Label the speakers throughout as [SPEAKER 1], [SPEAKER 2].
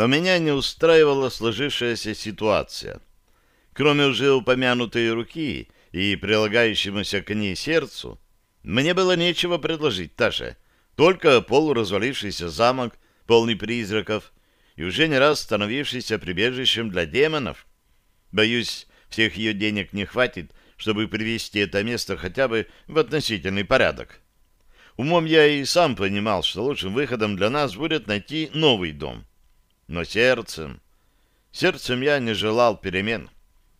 [SPEAKER 1] Но меня не устраивала сложившаяся ситуация. Кроме уже упомянутой руки и прилагающемуся к ней сердцу, мне было нечего предложить Таше, только полуразвалившийся замок, полный призраков, и уже не раз становившийся прибежищем для демонов. Боюсь, всех ее денег не хватит, чтобы привести это место хотя бы в относительный порядок. Умом я и сам понимал, что лучшим выходом для нас будет найти новый дом. Но сердцем... Сердцем я не желал перемен.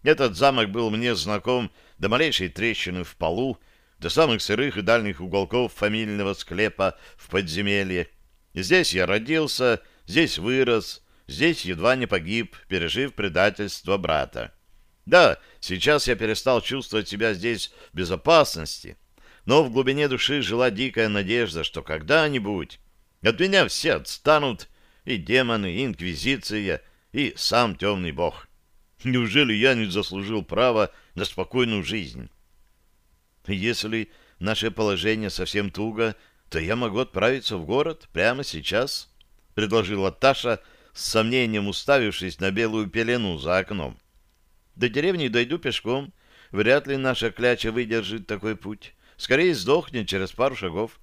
[SPEAKER 1] Этот замок был мне знаком до малейшей трещины в полу, до самых сырых и дальних уголков фамильного склепа в подземелье. Здесь я родился, здесь вырос, здесь едва не погиб, пережив предательство брата. Да, сейчас я перестал чувствовать себя здесь в безопасности, но в глубине души жила дикая надежда, что когда-нибудь от меня все отстанут, и демоны, и инквизиция, и сам темный бог. Неужели я не заслужил права на спокойную жизнь? Если наше положение совсем туго, то я могу отправиться в город прямо сейчас, — предложила Таша, с сомнением уставившись на белую пелену за окном. До деревни дойду пешком. Вряд ли наша кляча выдержит такой путь. Скорее сдохнет через пару шагов.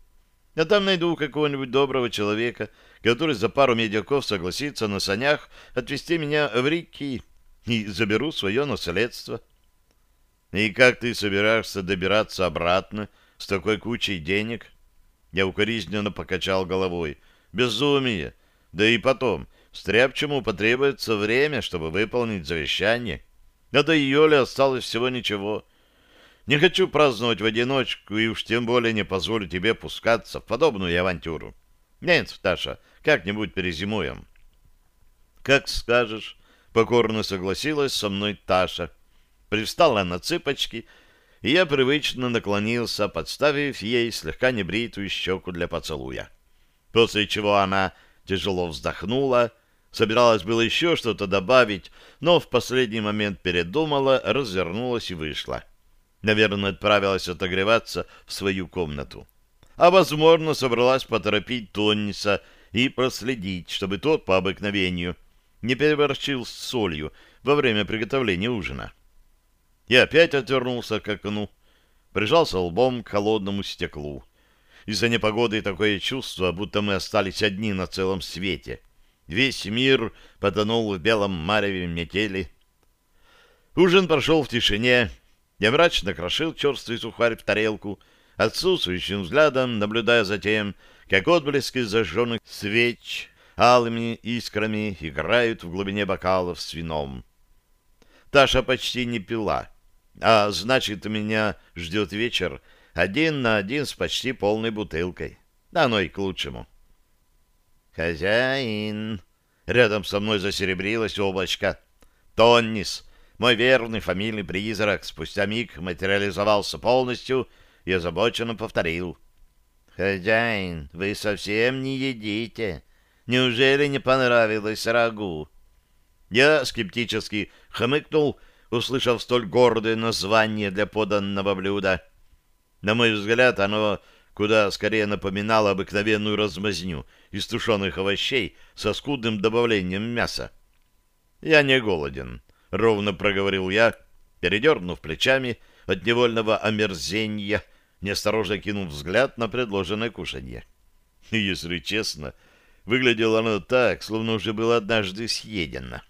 [SPEAKER 1] А там найду какого-нибудь доброго человека, который за пару медиков согласится на санях отвезти меня в Рикки и заберу свое наследство. И как ты собираешься добираться обратно с такой кучей денег? Я укоризненно покачал головой. Безумие! Да и потом, стряпчему потребуется время, чтобы выполнить завещание. А до июля осталось всего ничего. Не хочу праздновать в одиночку и уж тем более не позволю тебе пускаться в подобную авантюру. Нет, Таша, как-нибудь перезимуем. Как скажешь, покорно согласилась со мной Таша. Привстала на цыпочки, и я привычно наклонился, подставив ей слегка небритую щеку для поцелуя. После чего она тяжело вздохнула, собиралась было еще что-то добавить, но в последний момент передумала, развернулась и вышла. Наверное, отправилась отогреваться в свою комнату. А, возможно, собралась поторопить Тонниса и проследить, чтобы тот по обыкновению не переборчил с солью во время приготовления ужина. Я опять отвернулся к окну, прижался лбом к холодному стеклу. Из-за непогоды такое чувство, будто мы остались одни на целом свете. Весь мир потонул в белом мареве метели. Ужин прошел в тишине. Я мрачно крошил черствый сухарь в тарелку, отсутствующим взглядом, наблюдая за тем, как отблески зажженных свеч алыми искрами играют в глубине бокалов с вином. Таша почти не пила, а значит, меня ждет вечер один на один с почти полной бутылкой. Да оно и к лучшему. «Хозяин!» Рядом со мной засеребрилось облачко. «Тоннис!» Мой верный фамильный призрак спустя миг материализовался полностью и озабоченно повторил. «Хозяин, вы совсем не едите. Неужели не понравилось рагу?» Я скептически хмыкнул, услышав столь гордое название для поданного блюда. На мой взгляд, оно куда скорее напоминало обыкновенную размазню из тушеных овощей со скудным добавлением мяса. «Я не голоден», — ровно проговорил я, передернув плечами от невольного омерзения, неосторожно кинув взгляд на предложенное кушанье. Если честно, выглядело оно так, словно уже было однажды съедено.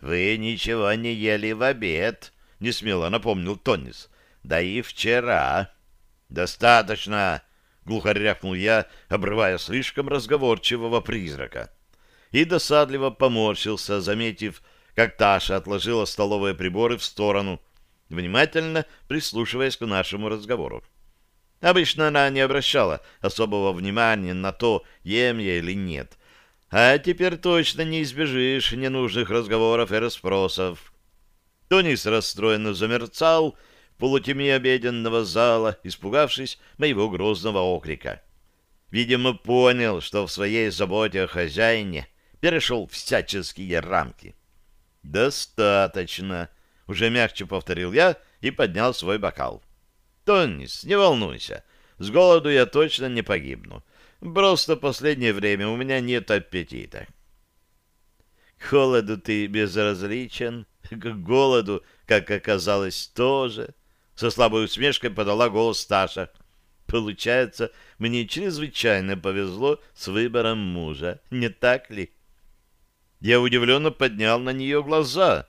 [SPEAKER 1] «Вы ничего не ели в обед», — несмело напомнил Тоннис. «Да и вчера». «Достаточно!» — глухо рявкнул я, обрывая слишком разговорчивого призрака. И досадливо поморщился, заметив, как Таша отложила столовые приборы в сторону, внимательно прислушиваясь к нашему разговору. Обычно она не обращала особого внимания на то, ем я или нет, а теперь точно не избежишь ненужных разговоров и расспросов. Тонис расстроенно замерцал в полутьме обеденного зала, испугавшись моего грозного окрика. Видимо, понял, что в своей заботе о хозяине перешел всяческие рамки. «Достаточно», — уже мягче повторил я и поднял свой бокал. «Тоннис, не волнуйся, с голоду я точно не погибну. Просто последнее время у меня нет аппетита. К холоду ты безразличен, к голоду, как оказалось, тоже. Со слабой усмешкой подала голос Таша. Получается, мне чрезвычайно повезло с выбором мужа, не так ли? Я удивленно поднял на нее глаза.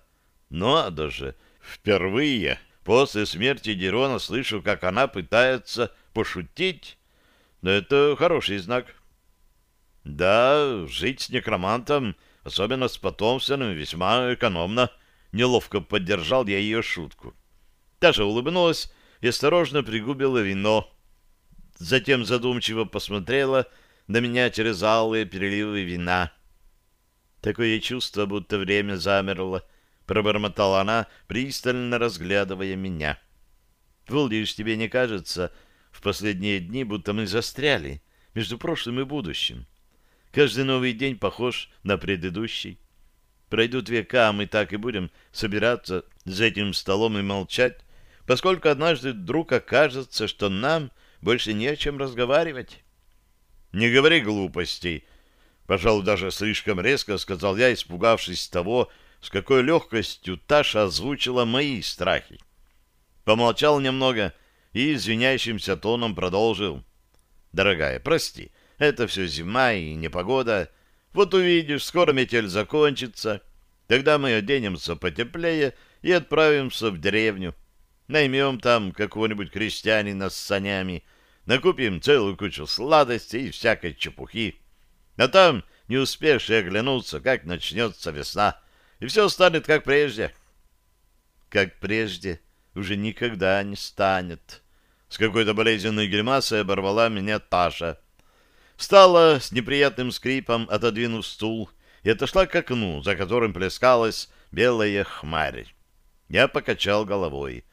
[SPEAKER 1] Надо же, впервые после смерти Дерона слышу, как она пытается пошутить. Но это хороший знак. Да, жить с некромантом, особенно с потомственным, весьма экономно. Неловко поддержал я ее шутку. Таша улыбнулась и осторожно пригубила вино. Затем задумчиво посмотрела на меня через алые переливы вина. Такое чувство, будто время замерло, пробормотала она, пристально разглядывая меня. Волдиш, тебе не кажется, в последние дни будто мы застряли между прошлым и будущим? Каждый новый день похож на предыдущий. Пройдут века, а мы так и будем собираться за этим столом и молчать, поскольку однажды вдруг окажется, что нам больше не о чем разговаривать. «Не говори глупостей», — пожалуй, даже слишком резко сказал я, испугавшись того, с какой легкостью Таша озвучила мои страхи. Помолчал немного и извиняющимся тоном продолжил. «Дорогая, прости, это все зима и непогода. Вот увидишь, скоро метель закончится. Тогда мы оденемся потеплее и отправимся в деревню. Наймем там какого-нибудь крестьянина с санями, накупим целую кучу сладостей и всякой чепухи. А там не успеешь и оглянуться, как начнется весна, и все станет как прежде. Как прежде уже никогда не станет. С какой-то болезненной гримасой оборвала меня Таша — Встала с неприятным скрипом, отодвинув стул, и отошла к окну, за которым плескалась белая хмарь. Я покачал головой.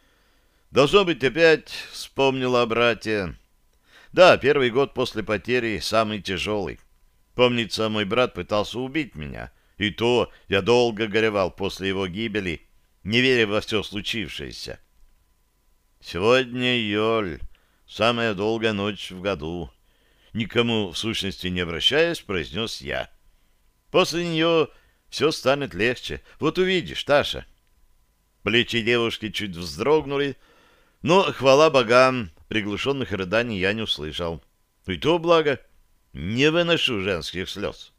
[SPEAKER 1] Должно быть, опять вспомнила о брате. Да, первый год после потери самый тяжелый. Помнится, мой брат пытался убить меня, и то я долго горевал после его гибели, не веря во все случившееся. Сегодня Йоль, самая долгая ночь в году никому в сущности не обращаясь, произнес я. После нее все станет легче. Вот увидишь, Таша. Плечи девушки чуть вздрогнули, но, хвала богам, приглушенных рыданий я не услышал. И то благо, не выношу женских слез.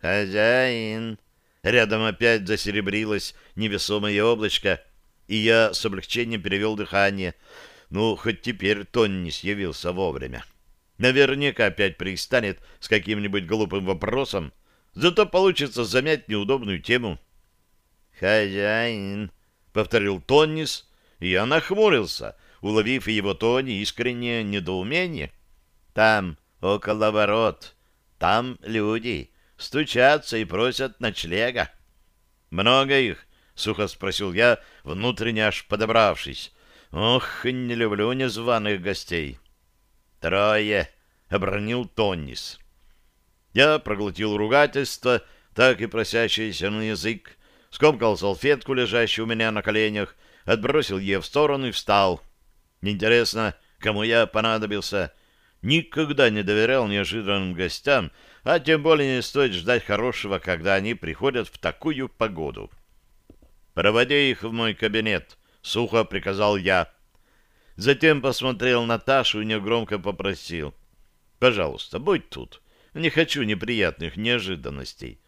[SPEAKER 1] «Хозяин!» Рядом опять засеребрилось невесомое облачко, и я с облегчением перевел дыхание. Ну, хоть теперь Тоннис явился вовремя. Наверняка опять пристанет с каким-нибудь глупым вопросом, зато получится замять неудобную тему. «Хозяин», — повторил Тоннис, и я нахмурился, уловив его тоне искреннее недоумение. «Там, около ворот, там люди стучатся и просят ночлега». «Много их?» — сухо спросил я, внутренне аж подобравшись. «Ох, не люблю незваных гостей». «Трое!» — обронил Тоннис. Я проглотил ругательство, так и просящееся на язык, скомкал салфетку, лежащую у меня на коленях, отбросил ее в сторону и встал. Интересно, кому я понадобился? Никогда не доверял неожиданным гостям, а тем более не стоит ждать хорошего, когда они приходят в такую погоду. «Проводи их в мой кабинет», — сухо приказал я. Затем посмотрел на Ташу и негромко попросил. «Пожалуйста, будь тут. Не хочу неприятных неожиданностей».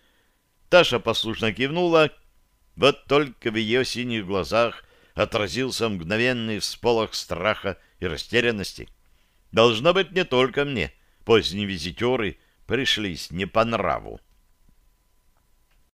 [SPEAKER 1] Таша послушно кивнула. Вот только в ее синих глазах отразился мгновенный всполох страха и растерянности. Должно быть, не только мне. Поздние визитеры пришлись не по нраву.